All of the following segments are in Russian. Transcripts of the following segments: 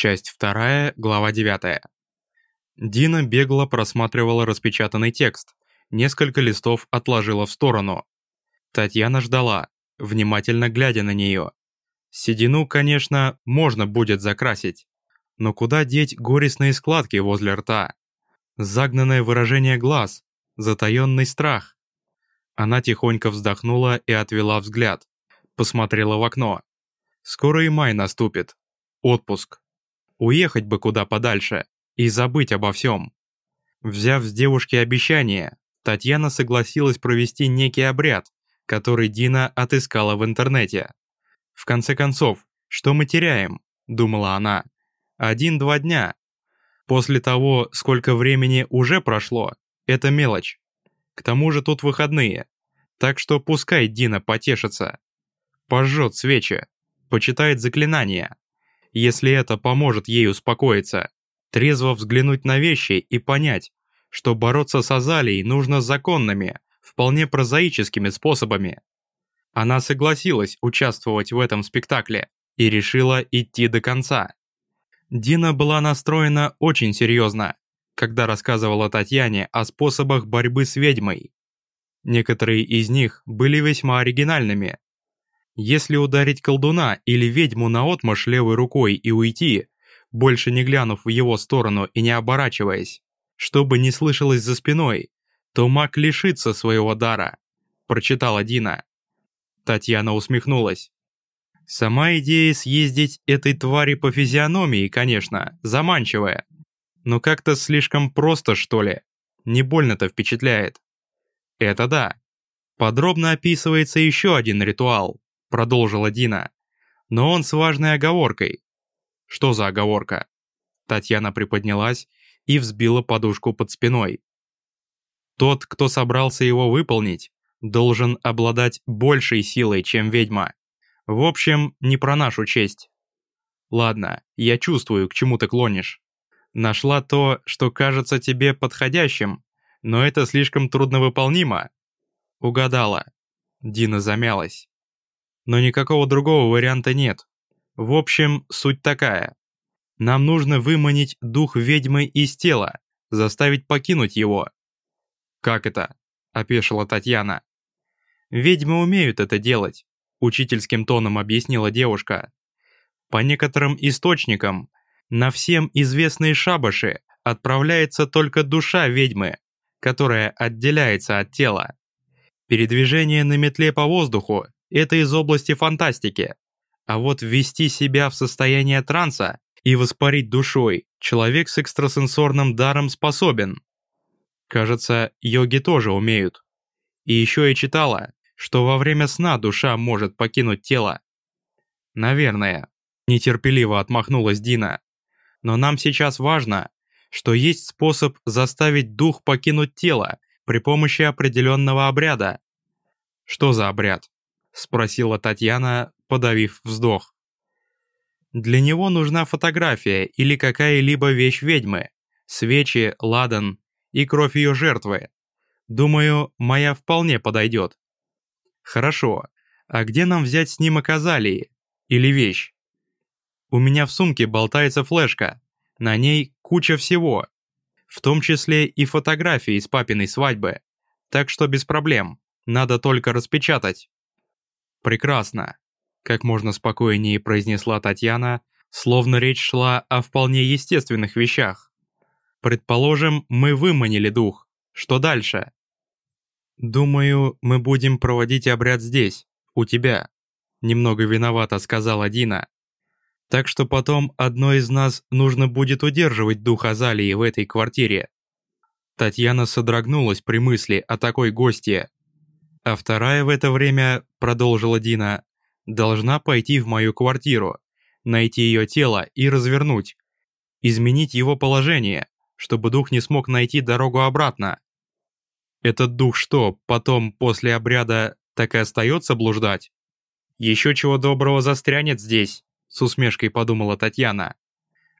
Часть 2, глава 9. Дина бегло просматривала распечатанный текст, несколько листов отложила в сторону. Татьяна ждала, внимательно глядя на нее. Седину, конечно, можно будет закрасить, но куда деть горестные складки возле рта? Загнанное выражение глаз, затаённый страх. Она тихонько вздохнула и отвела взгляд, посмотрела в окно. Скоро и май наступит. Отпуск. Уехать бы куда подальше и забыть обо всем. Взяв с девушки обещание, Татьяна согласилась провести некий обряд, который Дина отыскала в интернете. В конце концов, что мы теряем, думала она. Один-два дня. После того, сколько времени уже прошло, это мелочь. К тому же тут выходные. Так что пускай Дина потешится. Пожжет свечи, почитает заклинания, если это поможет ей успокоиться, трезво взглянуть на вещи и понять, что бороться с Азалией нужно законными, вполне прозаическими способами. Она согласилась участвовать в этом спектакле и решила идти до конца. Дина была настроена очень серьезно, когда рассказывала Татьяне о способах борьбы с ведьмой. Некоторые из них были весьма оригинальными, если ударить колдуна или ведьму наотмашь левой рукой и уйти, больше не глянув в его сторону и не оборачиваясь, чтобы не слышалось за спиной, то маг лишится своего дара, прочитала Дина. Татьяна усмехнулась. Сама идея съездить этой твари по физиономии, конечно, заманчивая. Но как-то слишком просто, что ли. Не больно-то впечатляет. Это да. Подробно описывается еще один ритуал, продолжила Дина. Но он с важной оговоркой. Что за оговорка? Татьяна приподнялась и взбила подушку под спиной. Тот, кто собрался его выполнить, должен обладать большей силой, чем ведьма. В общем, не про нашу честь. Ладно, я чувствую, к чему ты клонишь. Нашла то, что кажется тебе подходящим, но это слишком трудновыполнимо. Угадала. Дина замялась но никакого другого варианта нет. В общем, суть такая. Нам нужно выманить дух ведьмы из тела, заставить покинуть его. «Как это?» – опешила Татьяна. «Ведьмы умеют это делать», – учительским тоном объяснила девушка. «По некоторым источникам, на всем известные шабаши отправляется только душа ведьмы, которая отделяется от тела. Передвижение на метле по воздуху это из области фантастики. А вот ввести себя в состояние транса и воспарить душой человек с экстрасенсорным даром способен. Кажется, йоги тоже умеют. И еще я читала, что во время сна душа может покинуть тело. Наверное, нетерпеливо отмахнулась Дина. Но нам сейчас важно, что есть способ заставить дух покинуть тело при помощи определенного обряда. Что за обряд? Спросила Татьяна, подавив вздох. Для него нужна фотография или какая-либо вещь ведьмы, свечи, ладан и кровь ее жертвы. Думаю, моя вполне подойдет. Хорошо, а где нам взять снимок Азалии? Или вещь? У меня в сумке болтается флешка, на ней куча всего, в том числе и фотографии из папиной свадьбы, так что без проблем, надо только распечатать. «Прекрасно», — как можно спокойнее произнесла Татьяна, словно речь шла о вполне естественных вещах. «Предположим, мы выманили дух. Что дальше?» «Думаю, мы будем проводить обряд здесь, у тебя», — немного виновата сказала Дина. «Так что потом одной из нас нужно будет удерживать дух Азалии в этой квартире». Татьяна содрогнулась при мысли о такой гостье, а вторая в это время, продолжила Дина, должна пойти в мою квартиру, найти ее тело и развернуть. Изменить его положение, чтобы дух не смог найти дорогу обратно. Этот дух что, потом, после обряда, так и остается блуждать? Еще чего доброго застрянет здесь, с усмешкой подумала Татьяна.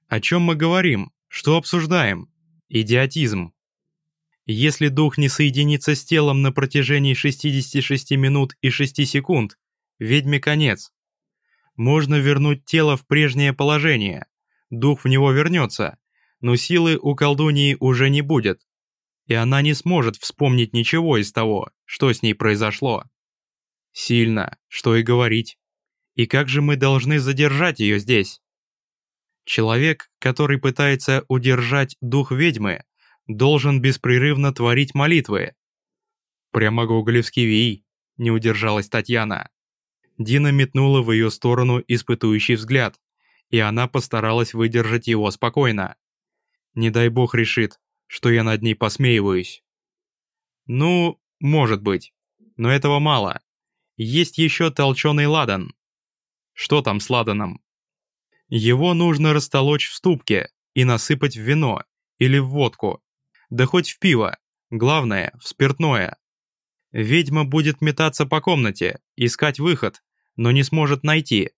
О чем мы говорим? Что обсуждаем? Идиотизм. Если дух не соединится с телом на протяжении 66 минут и 6 секунд, ведьме конец. Можно вернуть тело в прежнее положение, дух в него вернется, но силы у колдуньи уже не будет, и она не сможет вспомнить ничего из того, что с ней произошло. Сильно, что и говорить. И как же мы должны задержать ее здесь? Человек, который пытается удержать дух ведьмы, должен беспрерывно творить молитвы. Прямо гоголевский вий, не удержалась Татьяна. Дина метнула в ее сторону испытующий взгляд, и она постаралась выдержать его спокойно. Не дай бог решит, что я над ней посмеиваюсь. Ну, может быть, но этого мало. Есть еще толченый ладан. Что там с ладаном? Его нужно растолочь в ступке и насыпать в вино или в водку, да хоть в пиво, главное, в спиртное. Ведьма будет метаться по комнате, искать выход, но не сможет найти.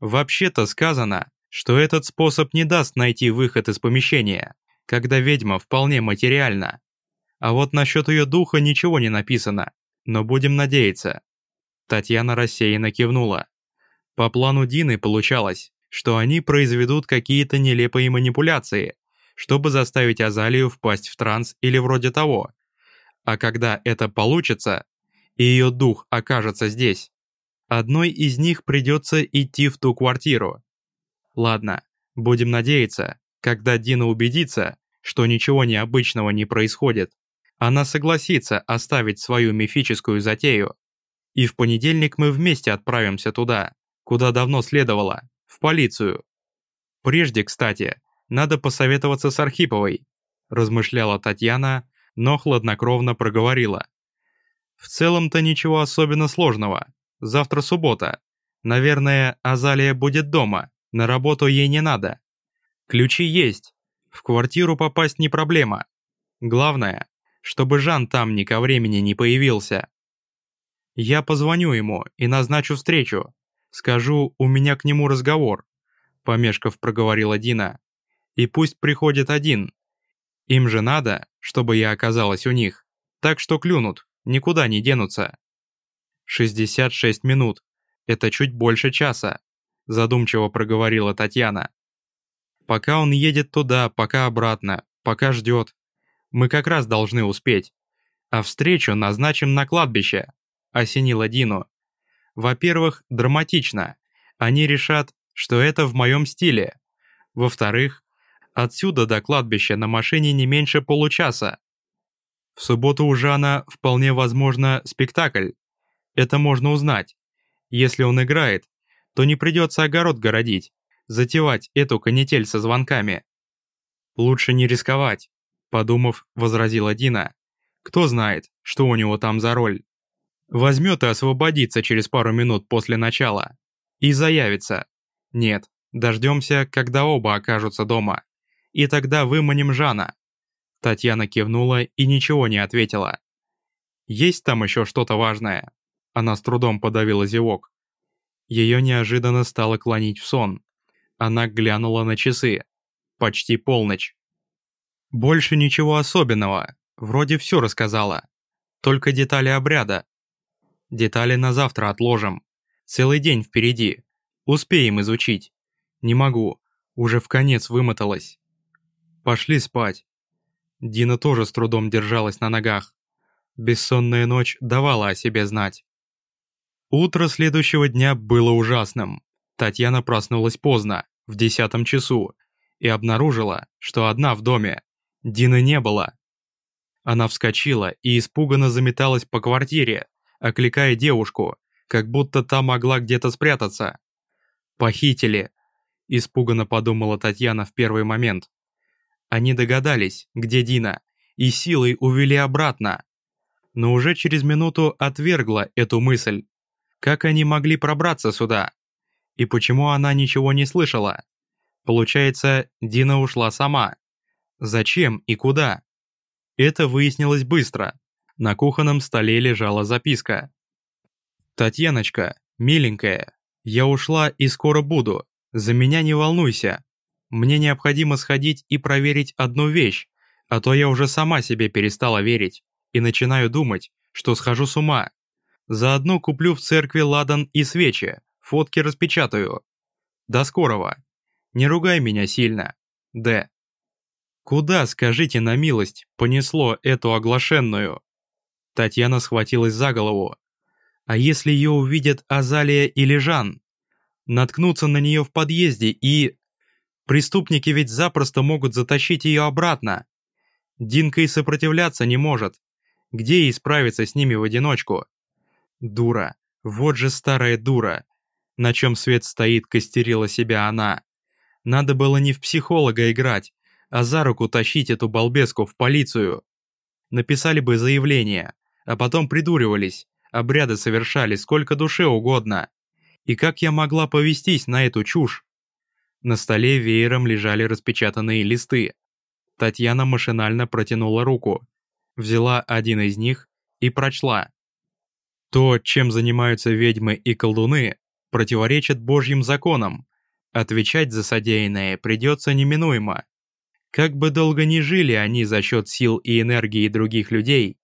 Вообще-то сказано, что этот способ не даст найти выход из помещения, когда ведьма вполне материальна. А вот насчет ее духа ничего не написано, но будем надеяться. Татьяна рассеянно кивнула. По плану Дины получалось, что они произведут какие-то нелепые манипуляции, чтобы заставить Азалию впасть в транс или вроде того. А когда это получится, и ее дух окажется здесь, одной из них придется идти в ту квартиру. Ладно, будем надеяться, когда Дина убедится, что ничего необычного не происходит, она согласится оставить свою мифическую затею. И в понедельник мы вместе отправимся туда, куда давно следовало, в полицию. Прежде, кстати, надо посоветоваться с Архиповой, размышляла Татьяна, но хладнокровно проговорила. В целом-то ничего особенно сложного. Завтра суббота. Наверное, Азалия будет дома, на работу ей не надо. Ключи есть. В квартиру попасть не проблема. Главное, чтобы Жан там ни ко времени не появился. Я позвоню ему и назначу встречу. Скажу, у меня к нему разговор», — помешков проговорила Дина. «И пусть приходит один. Им же надо, чтобы я оказалась у них. Так что клюнут, никуда не денутся». «66 минут. Это чуть больше часа», — задумчиво проговорила Татьяна. «Пока он едет туда, пока обратно, пока ждет. Мы как раз должны успеть. А встречу назначим на кладбище», — осенила Дину. Во-первых, драматично. Они решат, что это в моем стиле. Во-вторых, отсюда до кладбища на машине не меньше получаса. В субботу у Жана вполне возможно спектакль. Это можно узнать. Если он играет, то не придется огород городить, затевать эту канитель со звонками. Лучше не рисковать, подумав, возразила Дина. Кто знает, что у него там за роль. Возьмет и освободится через пару минут после начала. И заявится. Нет, дождемся, когда оба окажутся дома. И тогда выманим Жана. Татьяна кивнула и ничего не ответила. Есть там еще что-то важное? Она с трудом подавила зевок. Ее неожиданно стало клонить в сон. Она глянула на часы. Почти полночь. Больше ничего особенного. Вроде все рассказала. Только детали обряда, Детали на завтра отложим. Целый день впереди. Успеем изучить. Не могу. Уже в конец вымоталась. Пошли спать. Дина тоже с трудом держалась на ногах. Бессонная ночь давала о себе знать. Утро следующего дня было ужасным. Татьяна проснулась поздно, в десятом часу, и обнаружила, что одна в доме. Дины не было. Она вскочила и испуганно заметалась по квартире, окликая девушку, как будто та могла где-то спрятаться. «Похитили», – испуганно подумала Татьяна в первый момент. Они догадались, где Дина, и силой увели обратно. Но уже через минуту отвергла эту мысль. Как они могли пробраться сюда? И почему она ничего не слышала? Получается, Дина ушла сама. Зачем и куда? Это выяснилось быстро. На кухонном столе лежала записка. «Татьяночка, миленькая, я ушла и скоро буду. За меня не волнуйся. Мне необходимо сходить и проверить одну вещь, а то я уже сама себе перестала верить и начинаю думать, что схожу с ума. Заодно куплю в церкви ладан и свечи, фотки распечатаю. До скорого. Не ругай меня сильно. Д. Куда, скажите на милость, понесло эту оглашенную? Татьяна схватилась за голову. А если ее увидят Азалия или Жан? Наткнуться на нее в подъезде и... Преступники ведь запросто могут затащить ее обратно. Динка и сопротивляться не может. Где ей справиться с ними в одиночку? Дура. Вот же старая дура. На чем свет стоит, костерила себя она. Надо было не в психолога играть, а за руку тащить эту балбеску в полицию. Написали бы заявление, а потом придуривались, обряды совершали сколько душе угодно. И как я могла повестись на эту чушь? На столе веером лежали распечатанные листы. Татьяна машинально протянула руку, взяла один из них и прочла. То, чем занимаются ведьмы и колдуны, противоречит Божьим законам. Отвечать за содеянное придется неминуемо. Как бы долго ни жили они за счет сил и энергии других людей,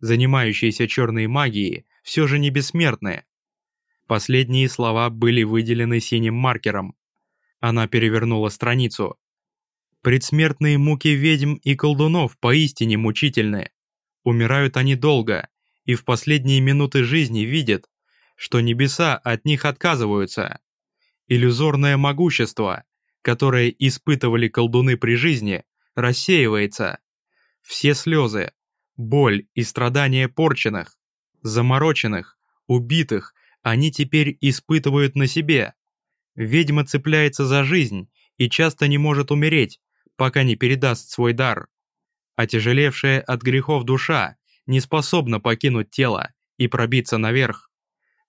занимающиеся черной магией, все же не бессмертны. Последние слова были выделены синим маркером. Она перевернула страницу. Предсмертные муки ведьм и колдунов поистине мучительны. Умирают они долго, и в последние минуты жизни видят, что небеса от них отказываются. Иллюзорное могущество, которое испытывали колдуны при жизни, рассеивается. Все слезы, боль и страдания порченных, замороченных, убитых они теперь испытывают на себе. Ведьма цепляется за жизнь и часто не может умереть, пока не передаст свой дар. Отяжелевшая от грехов душа не способна покинуть тело и пробиться наверх.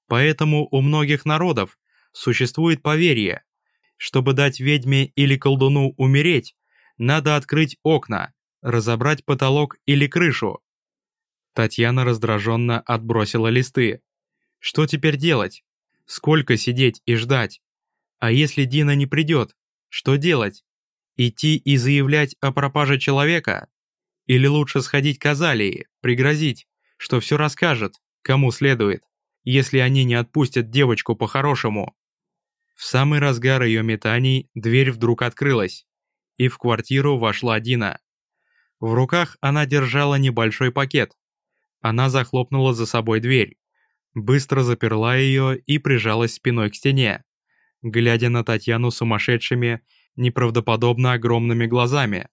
Поэтому у многих народов существует поверье, чтобы дать ведьме или колдуну умереть, надо открыть окна, разобрать потолок или крышу. Татьяна раздраженно отбросила листы. Что теперь делать? Сколько сидеть и ждать? А если Дина не придет, что делать? Идти и заявлять о пропаже человека? Или лучше сходить к Азалии, пригрозить, что все расскажет, кому следует, если они не отпустят девочку по-хорошему? В самый разгар ее метаний дверь вдруг открылась, и в квартиру вошла Дина. В руках она держала небольшой пакет. Она захлопнула за собой дверь, быстро заперла ее и прижалась спиной к стене глядя на Татьяну сумасшедшими, неправдоподобно огромными глазами.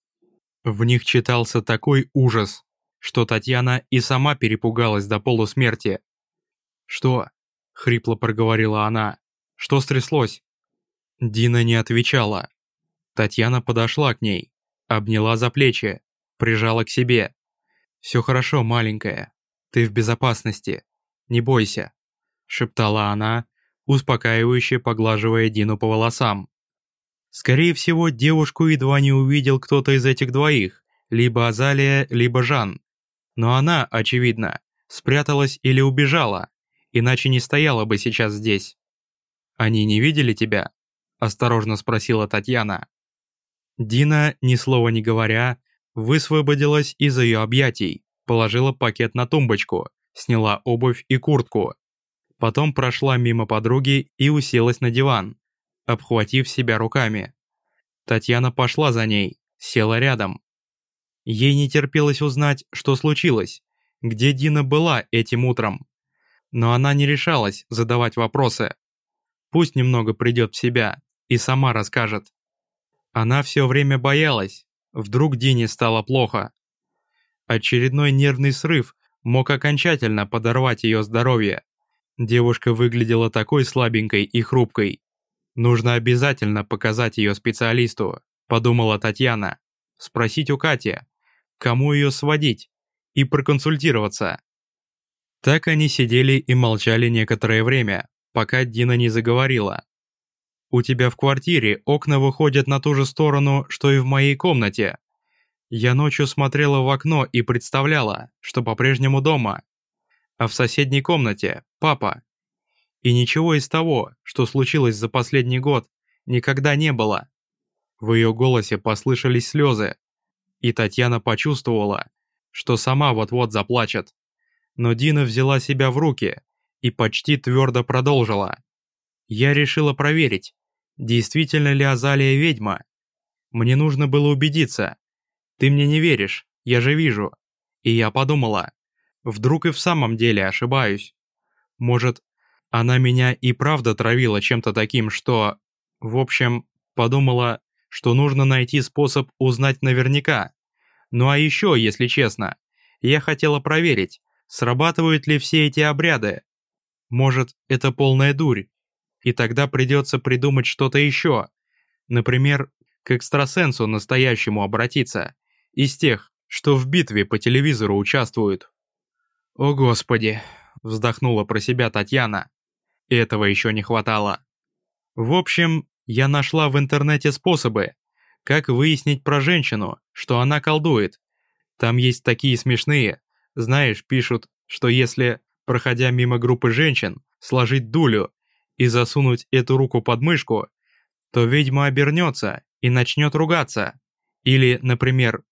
В них читался такой ужас, что Татьяна и сама перепугалась до полусмерти. «Что?» — хрипло проговорила она. «Что стряслось?» Дина не отвечала. Татьяна подошла к ней, обняла за плечи, прижала к себе. «Все хорошо, маленькая. Ты в безопасности. Не бойся», — шептала она, успокаивающе поглаживая Дину по волосам. Скорее всего, девушку едва не увидел кто-то из этих двоих, либо Азалия, либо Жан. Но она, очевидно, спряталась или убежала, иначе не стояла бы сейчас здесь. «Они не видели тебя?» – осторожно спросила Татьяна. Дина, ни слова не говоря, высвободилась из ее объятий, положила пакет на тумбочку, сняла обувь и куртку, Потом прошла мимо подруги и уселась на диван, обхватив себя руками. Татьяна пошла за ней, села рядом. Ей не терпелось узнать, что случилось, где Дина была этим утром. Но она не решалась задавать вопросы. Пусть немного придет в себя и сама расскажет. Она все время боялась, вдруг Дине стало плохо. Очередной нервный срыв мог окончательно подорвать ее здоровье. Девушка выглядела такой слабенькой и хрупкой. Нужно обязательно показать ее специалисту, подумала Татьяна. Спросить у Кати, кому ее сводить, и проконсультироваться. Так они сидели и молчали некоторое время, пока Дина не заговорила. «У тебя в квартире окна выходят на ту же сторону, что и в моей комнате. Я ночью смотрела в окно и представляла, что по-прежнему дома, а в соседней комнате – папа. И ничего из того, что случилось за последний год, никогда не было. В ее голосе послышались слезы, и Татьяна почувствовала, что сама вот-вот заплачет. Но Дина взяла себя в руки и почти твердо продолжила. «Я решила проверить, действительно ли Азалия ведьма. Мне нужно было убедиться. Ты мне не веришь, я же вижу. И я подумала, вдруг и в самом деле ошибаюсь. Может, она меня и правда травила чем-то таким, что... В общем, подумала, что нужно найти способ узнать наверняка. Ну а еще, если честно, я хотела проверить, срабатывают ли все эти обряды. Может, это полная дурь, и тогда придется придумать что-то еще. Например, к экстрасенсу настоящему обратиться, из тех, что в битве по телевизору участвуют. «О господи!» – вздохнула про себя Татьяна. Этого еще не хватало. В общем, я нашла в интернете способы, как выяснить про женщину, что она колдует. Там есть такие смешные, знаешь, пишут, что если, проходя мимо группы женщин, сложить дулю и засунуть эту руку под мышку, то ведьма обернется и начнет ругаться. Или, например,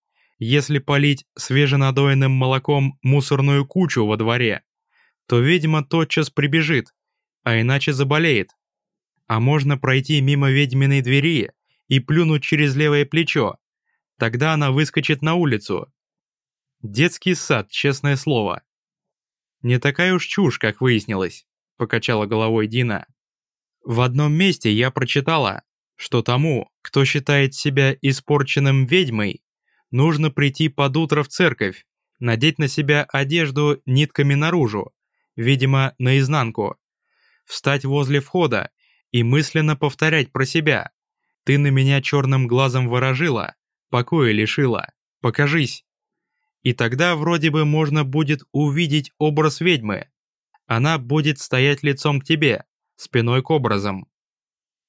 если полить свеженадоенным молоком мусорную кучу во дворе, то ведьма тотчас прибежит, а иначе заболеет. А можно пройти мимо ведьминой двери и плюнуть через левое плечо. Тогда она выскочит на улицу. Детский сад, честное слово. Не такая уж чушь, как выяснилось, покачала головой Дина. В одном месте я прочитала, что тому, кто считает себя испорченным ведьмой, нужно прийти под утро в церковь, надеть на себя одежду нитками наружу, видимо, наизнанку, встать возле входа и мысленно повторять про себя. «Ты на меня черным глазом ворожила, покоя лишила, покажись». И тогда вроде бы можно будет увидеть образ ведьмы. Она будет стоять лицом к тебе, спиной к образам.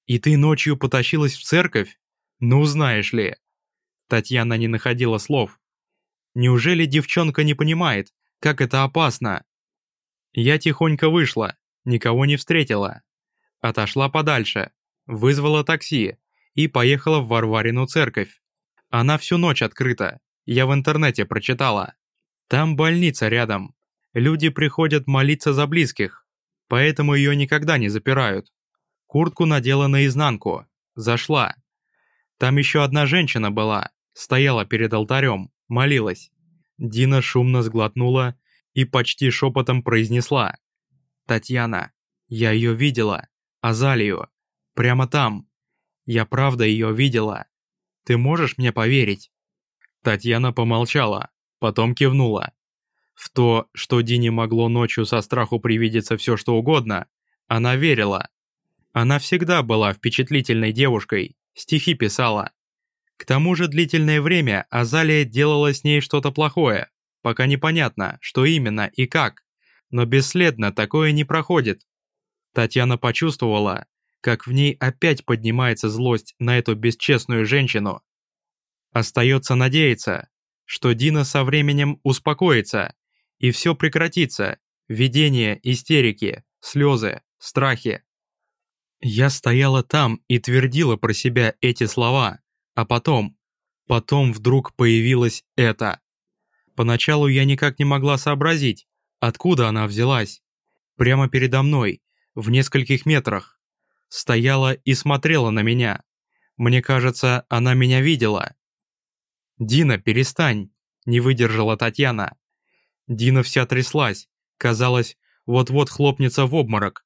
И ты ночью потащилась в церковь? Ну, знаешь ли. Татьяна не находила слов. Неужели девчонка не понимает, как это опасно? Я тихонько вышла, никого не встретила. Отошла подальше, вызвала такси и поехала в Варварину церковь. Она всю ночь открыта, я в интернете прочитала. Там больница рядом. Люди приходят молиться за близких, поэтому ее никогда не запирают. Куртку надела наизнанку, зашла. Там еще одна женщина была, стояла перед алтарем, молилась. Дина шумно сглотнула и почти шепотом произнесла. «Татьяна, я ее видела, Азалию, прямо там. Я правда ее видела. Ты можешь мне поверить?» Татьяна помолчала, потом кивнула. В то, что Дине могло ночью со страху привидеться все что угодно, она верила. Она всегда была впечатлительной девушкой, стихи писала. К тому же длительное время Азалия делала с ней что-то плохое, пока непонятно, что именно и как, но бесследно такое не проходит. Татьяна почувствовала, как в ней опять поднимается злость на эту бесчестную женщину, Остается надеяться, что Дина со временем успокоится, и все прекратится, видения, истерики, слезы, страхи. Я стояла там и твердила про себя эти слова, а потом, потом вдруг появилось это. Поначалу я никак не могла сообразить, откуда она взялась. Прямо передо мной, в нескольких метрах. Стояла и смотрела на меня. Мне кажется, она меня видела. «Дина, перестань!» – не выдержала Татьяна. Дина вся тряслась, казалось, вот-вот хлопнется в обморок.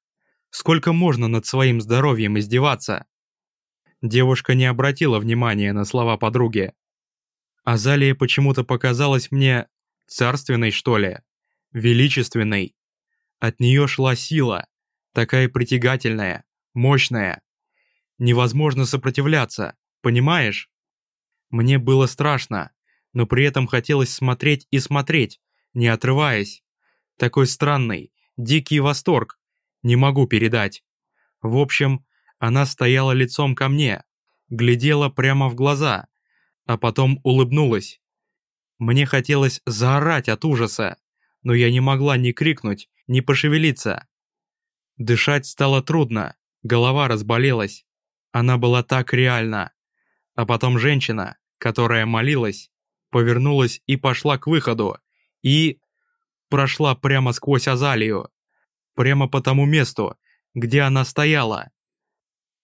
Сколько можно над своим здоровьем издеваться? Девушка не обратила внимания на слова подруги. Азалия почему-то показалась мне царственной, что ли, величественной. От нее шла сила, такая притягательная, мощная. Невозможно сопротивляться, понимаешь? Мне было страшно, но при этом хотелось смотреть и смотреть, не отрываясь. Такой странный, дикий восторг. Не могу передать. В общем, она стояла лицом ко мне, глядела прямо в глаза, а потом улыбнулась. Мне хотелось заорать от ужаса, но я не могла ни крикнуть, ни пошевелиться. Дышать стало трудно, голова разболелась. Она была так реальна. А потом женщина, которая молилась, повернулась и пошла к выходу, и... прошла прямо сквозь Азалию, прямо по тому месту, где она стояла.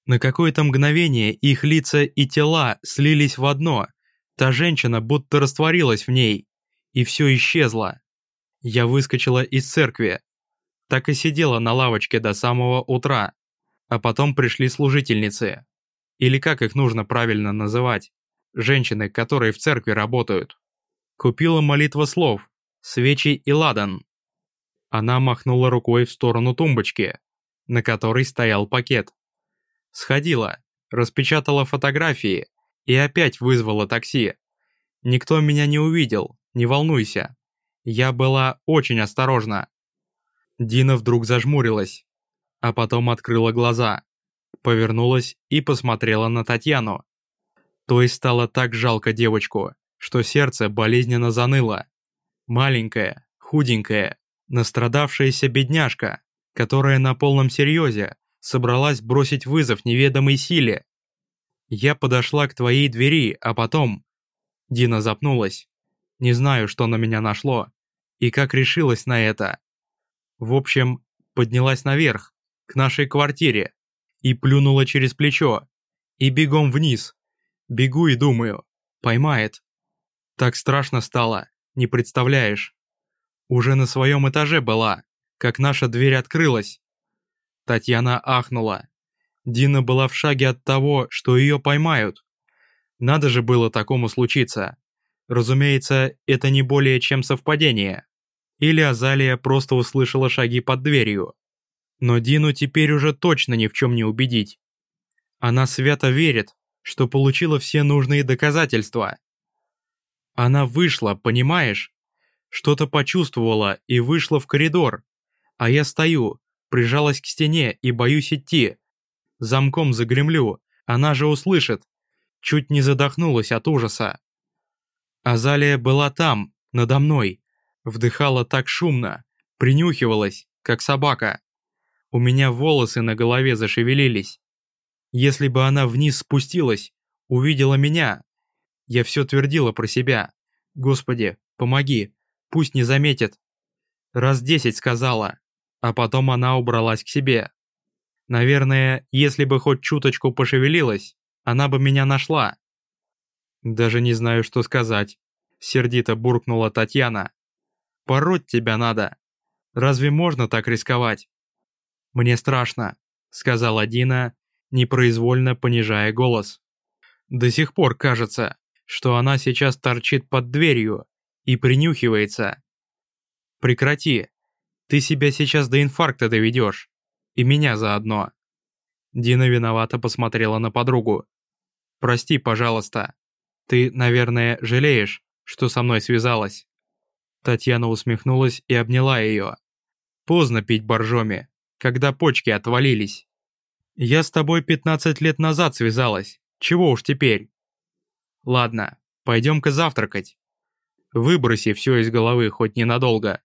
На какое-то мгновение их лица и тела слились в одно. Та женщина будто растворилась в ней, и все исчезло. Я выскочила из церкви. Так и сидела на лавочке до самого утра. А потом пришли служительницы. Или как их нужно правильно называть? Женщины, которые в церкви работают. Купила молитва слов, свечи и ладан. Она махнула рукой в сторону тумбочки, на которой стоял пакет. Сходила, распечатала фотографии и опять вызвала такси. Никто меня не увидел, не волнуйся. Я была очень осторожна. Дина вдруг зажмурилась, а потом открыла глаза, повернулась и посмотрела на Татьяну. То есть стало так жалко девочку, что сердце болезненно заныло. Маленькая, худенькая, настрадавшаяся бедняжка, которая на полном серьезе собралась бросить вызов неведомой силе. Я подошла к твоей двери, а потом... Дина запнулась. Не знаю, что на меня нашло. И как решилась на это. В общем, поднялась наверх, к нашей квартире. И плюнула через плечо. И бегом вниз. Бегу и думаю. Поймает. Так страшно стало, не представляешь. Уже на своем этаже была, как наша дверь открылась. Татьяна ахнула. Дина была в шаге от того, что ее поймают. Надо же было такому случиться. Разумеется, это не более чем совпадение. Или Азалия просто услышала шаги под дверью. Но Дину теперь уже точно ни в чем не убедить. Она свято верит, что получила все нужные доказательства. Она вышла, понимаешь? Что-то почувствовала и вышла в коридор. А я стою, прижалась к стене и боюсь идти. Замком загремлю, она же услышит. Чуть не задохнулась от ужаса. Азалия была там, надо мной. Вдыхала так шумно, принюхивалась, как собака. У меня волосы на голове зашевелились. Если бы она вниз спустилась, увидела меня. Я все твердила про себя. Господи, помоги, пусть не заметит. Раз десять сказала, а потом она убралась к себе. Наверное, если бы хоть чуточку пошевелилась, она бы меня нашла. Даже не знаю, что сказать. Сердито буркнула Татьяна. Пороть тебя надо. Разве можно так рисковать? Мне страшно, сказала Дина, непроизвольно понижая голос. До сих пор кажется, что она сейчас торчит под дверью и принюхивается. Прекрати, ты себя сейчас до инфаркта доведешь. И меня заодно». Дина виновато посмотрела на подругу. «Прости, пожалуйста. Ты, наверное, жалеешь, что со мной связалась?» Татьяна усмехнулась и обняла ее. «Поздно пить боржоми, когда почки отвалились. Я с тобой 15 лет назад связалась, чего уж теперь?» «Ладно, пойдем-ка завтракать. Выброси все из головы хоть ненадолго».